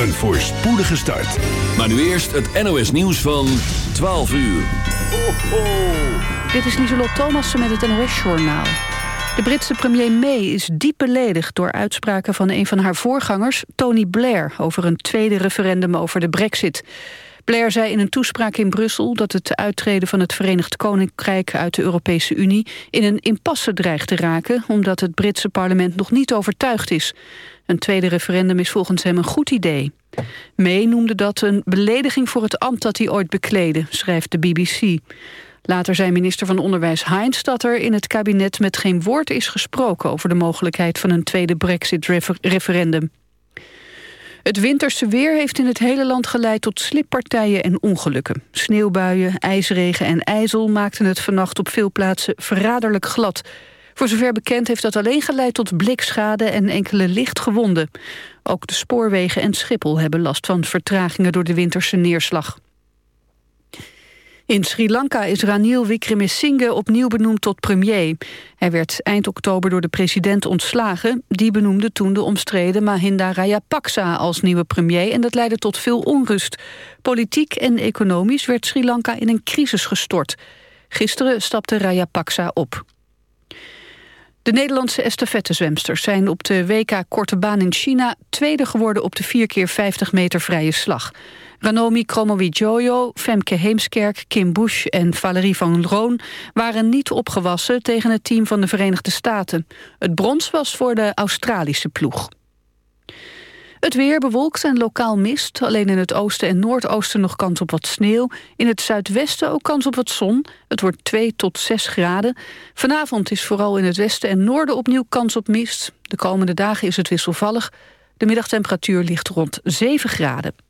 een voorspoedige start. Maar nu eerst het NOS nieuws van 12 uur. Ho, ho. Dit is Lieselot Thomassen met het NOS-journaal. De Britse premier May is diep beledigd door uitspraken van een van haar voorgangers, Tony Blair, over een tweede referendum over de brexit. Blair zei in een toespraak in Brussel dat het uittreden van het Verenigd Koninkrijk uit de Europese Unie in een impasse dreigt te raken, omdat het Britse parlement nog niet overtuigd is. Een tweede referendum is volgens hem een goed idee. May noemde dat een belediging voor het ambt dat hij ooit bekleedde, schrijft de BBC. Later zei minister van Onderwijs Heinz dat er in het kabinet met geen woord is gesproken over de mogelijkheid van een tweede brexit-referendum. Het winterse weer heeft in het hele land geleid tot slippartijen en ongelukken. Sneeuwbuien, ijsregen en ijzel maakten het vannacht op veel plaatsen verraderlijk glad. Voor zover bekend heeft dat alleen geleid tot blikschade en enkele lichtgewonden. Ook de spoorwegen en Schiphol hebben last van vertragingen door de winterse neerslag. In Sri Lanka is Ranil Wickremesinghe opnieuw benoemd tot premier. Hij werd eind oktober door de president ontslagen. Die benoemde toen de omstreden Mahinda Rajapaksa als nieuwe premier... en dat leidde tot veel onrust. Politiek en economisch werd Sri Lanka in een crisis gestort. Gisteren stapte Rajapaksa op. De Nederlandse estafettezwemsters zijn op de WK Korte Baan in China... tweede geworden op de 4 keer 50 meter vrije slag. Ranomi Kromowidjojo, Femke Heemskerk, Kim Bush en Valerie van Roon... waren niet opgewassen tegen het team van de Verenigde Staten. Het brons was voor de Australische ploeg. Het weer bewolkt en lokaal mist. Alleen in het oosten en noordoosten nog kans op wat sneeuw. In het zuidwesten ook kans op wat zon. Het wordt 2 tot 6 graden. Vanavond is vooral in het westen en noorden opnieuw kans op mist. De komende dagen is het wisselvallig. De middagtemperatuur ligt rond 7 graden.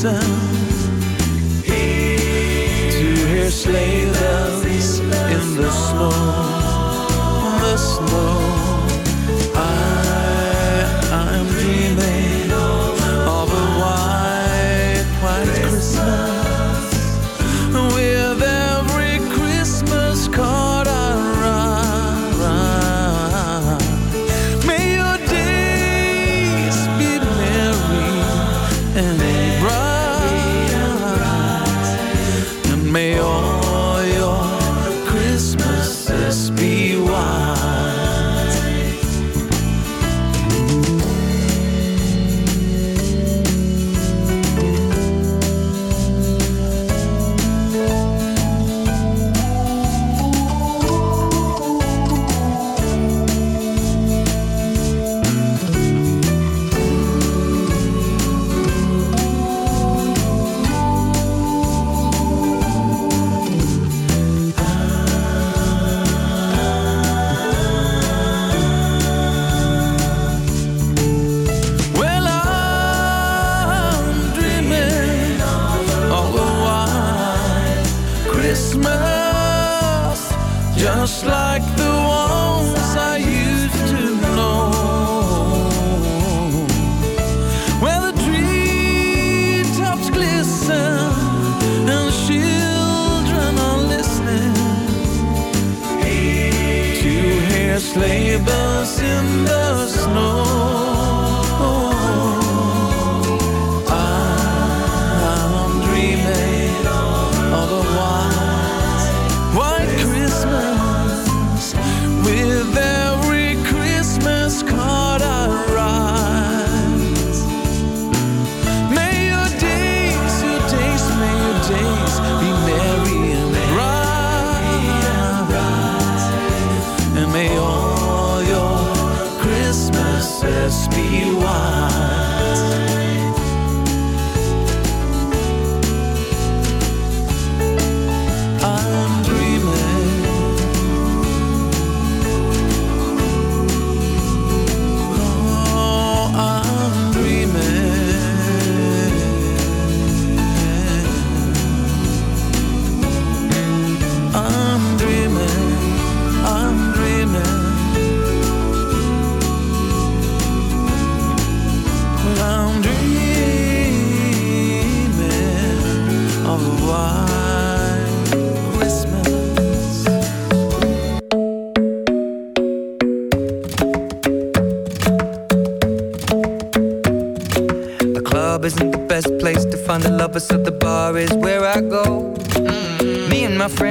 Children listen to hear sleigh bells in the snow, the snow.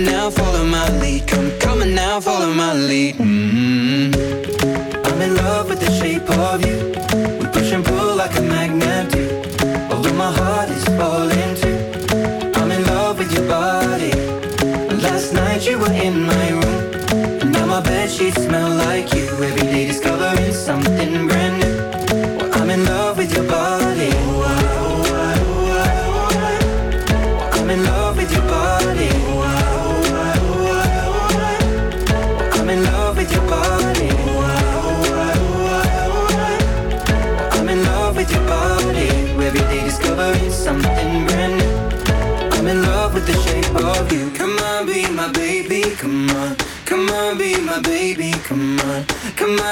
Come on now, follow my lead. Come, on now, follow my lead. mm I'm in love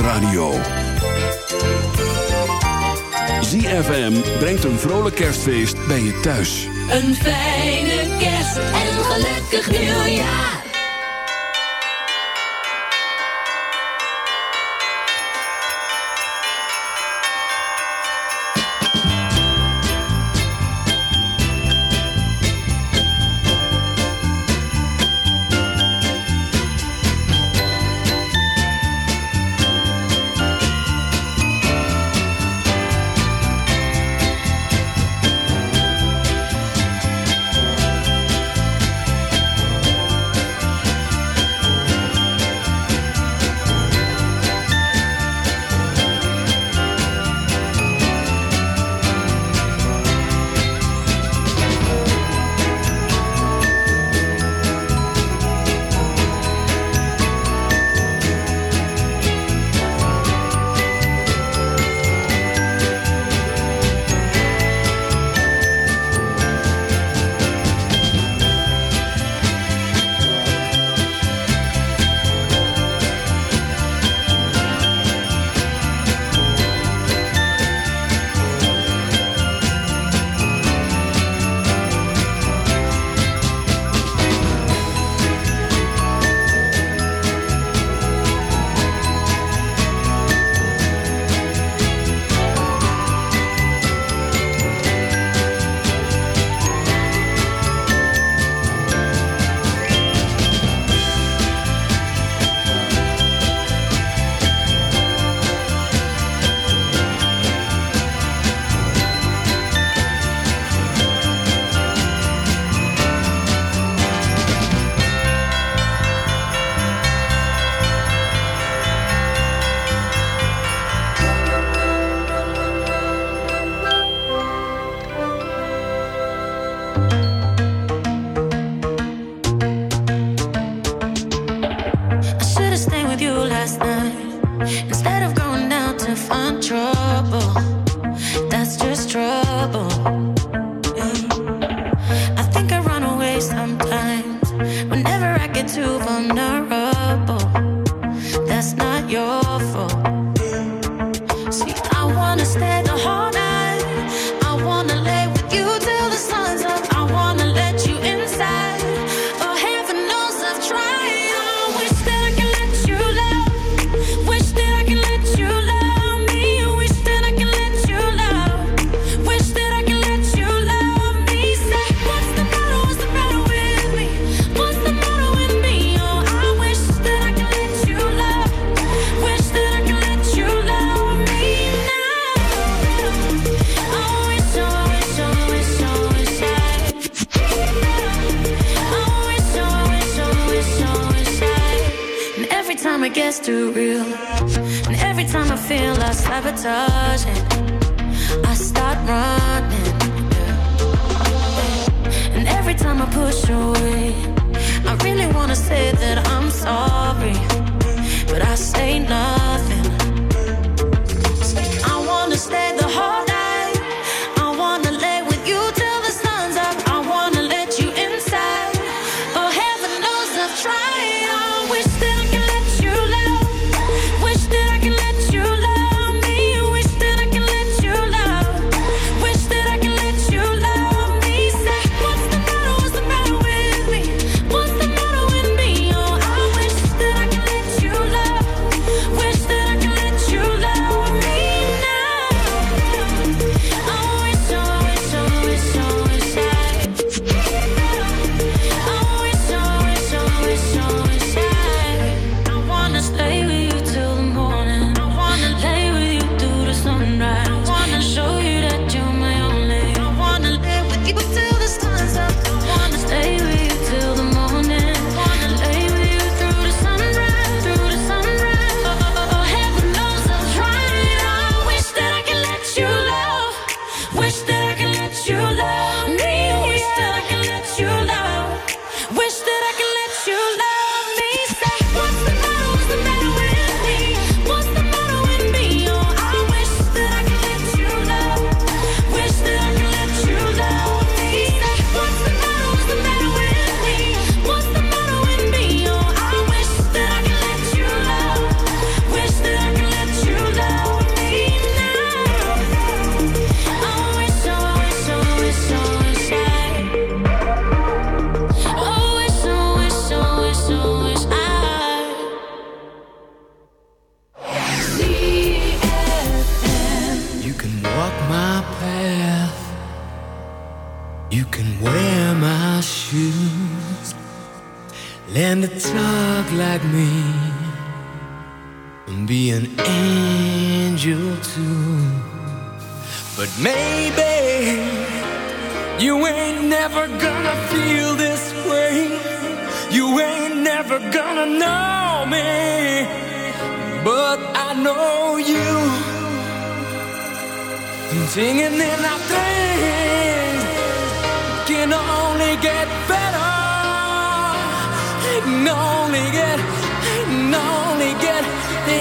de. ZFM brengt een vrolijk kerstfeest bij je thuis. Een fijn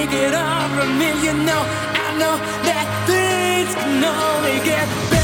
take it all from me. You know, I know that things can only get better.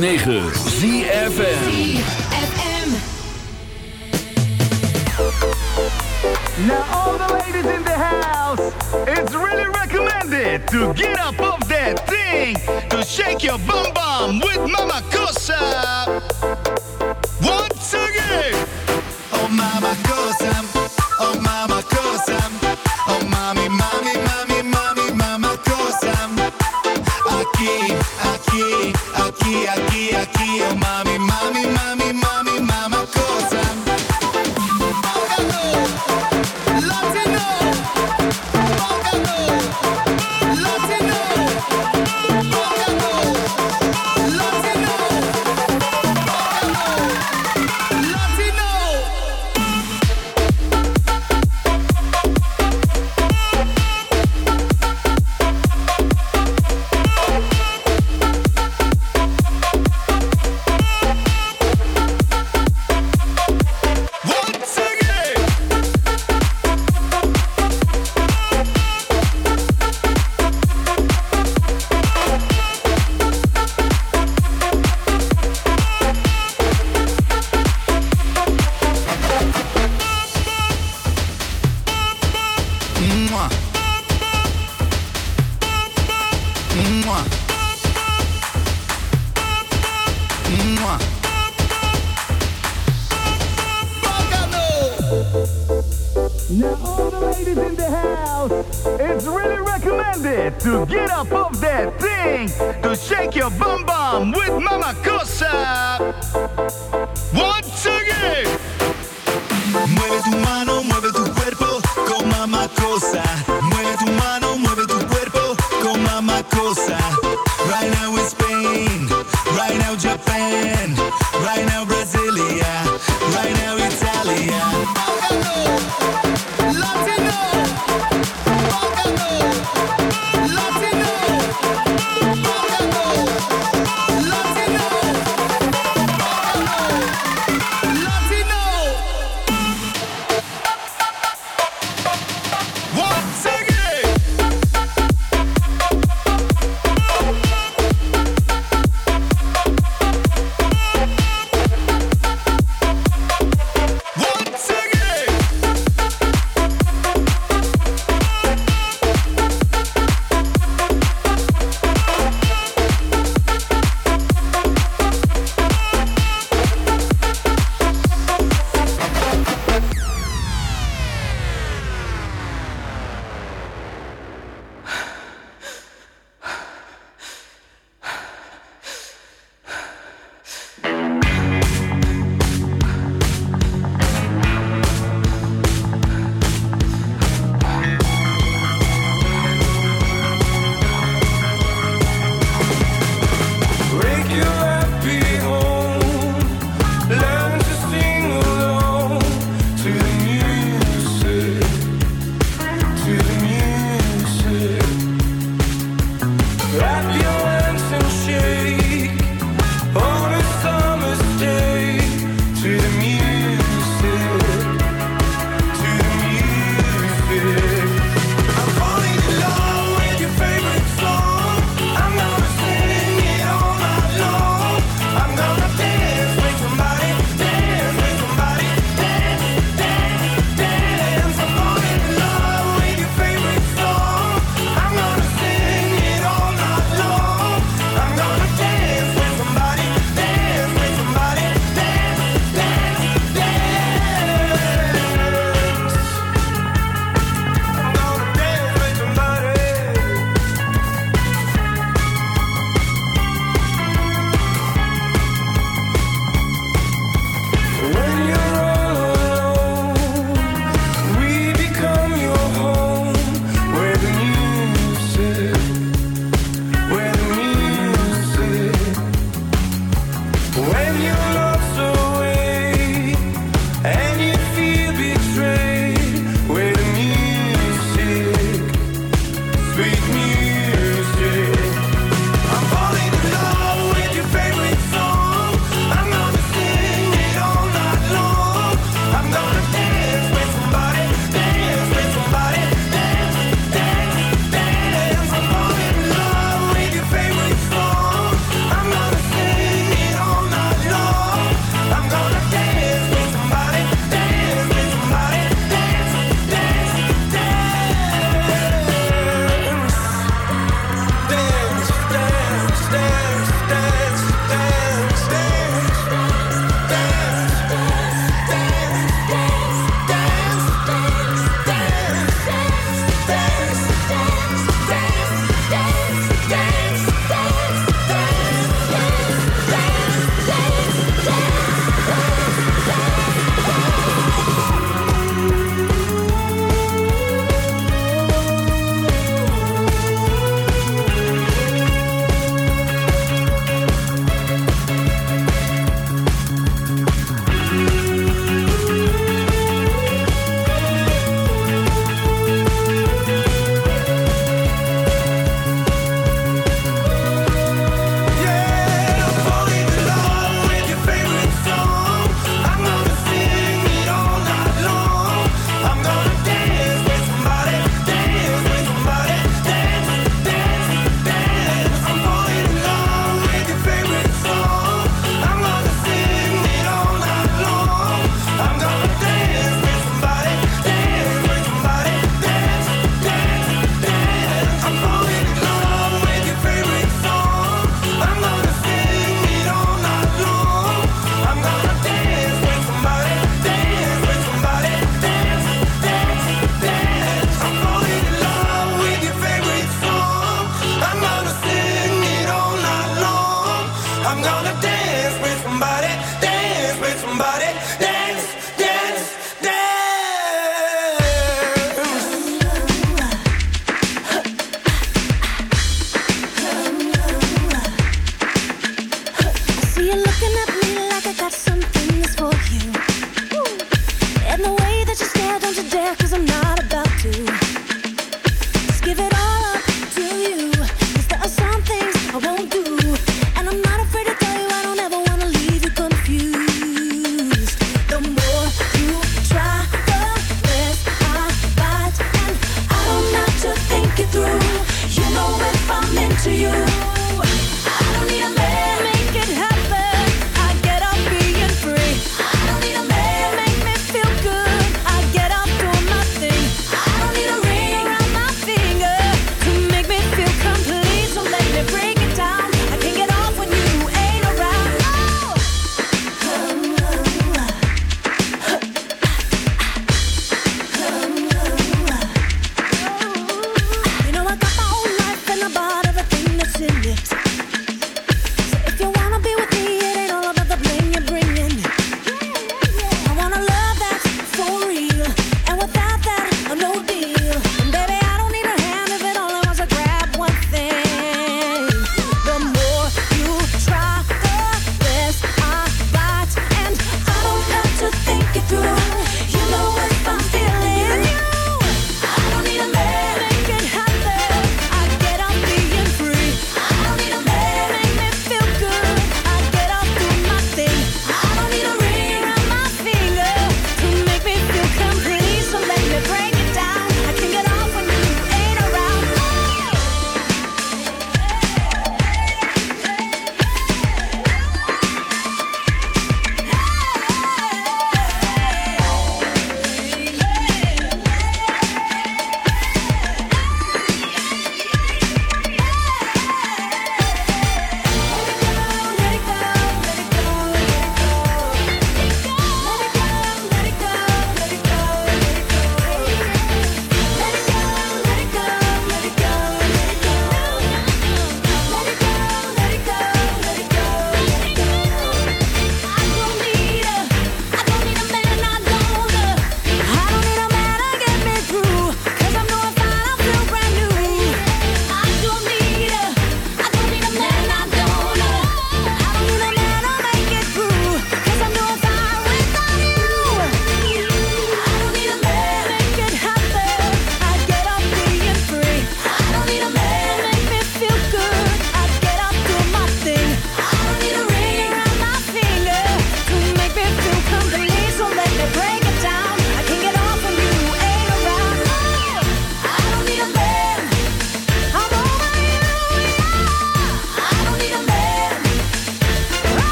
106.9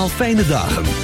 Allemaal fijne dagen.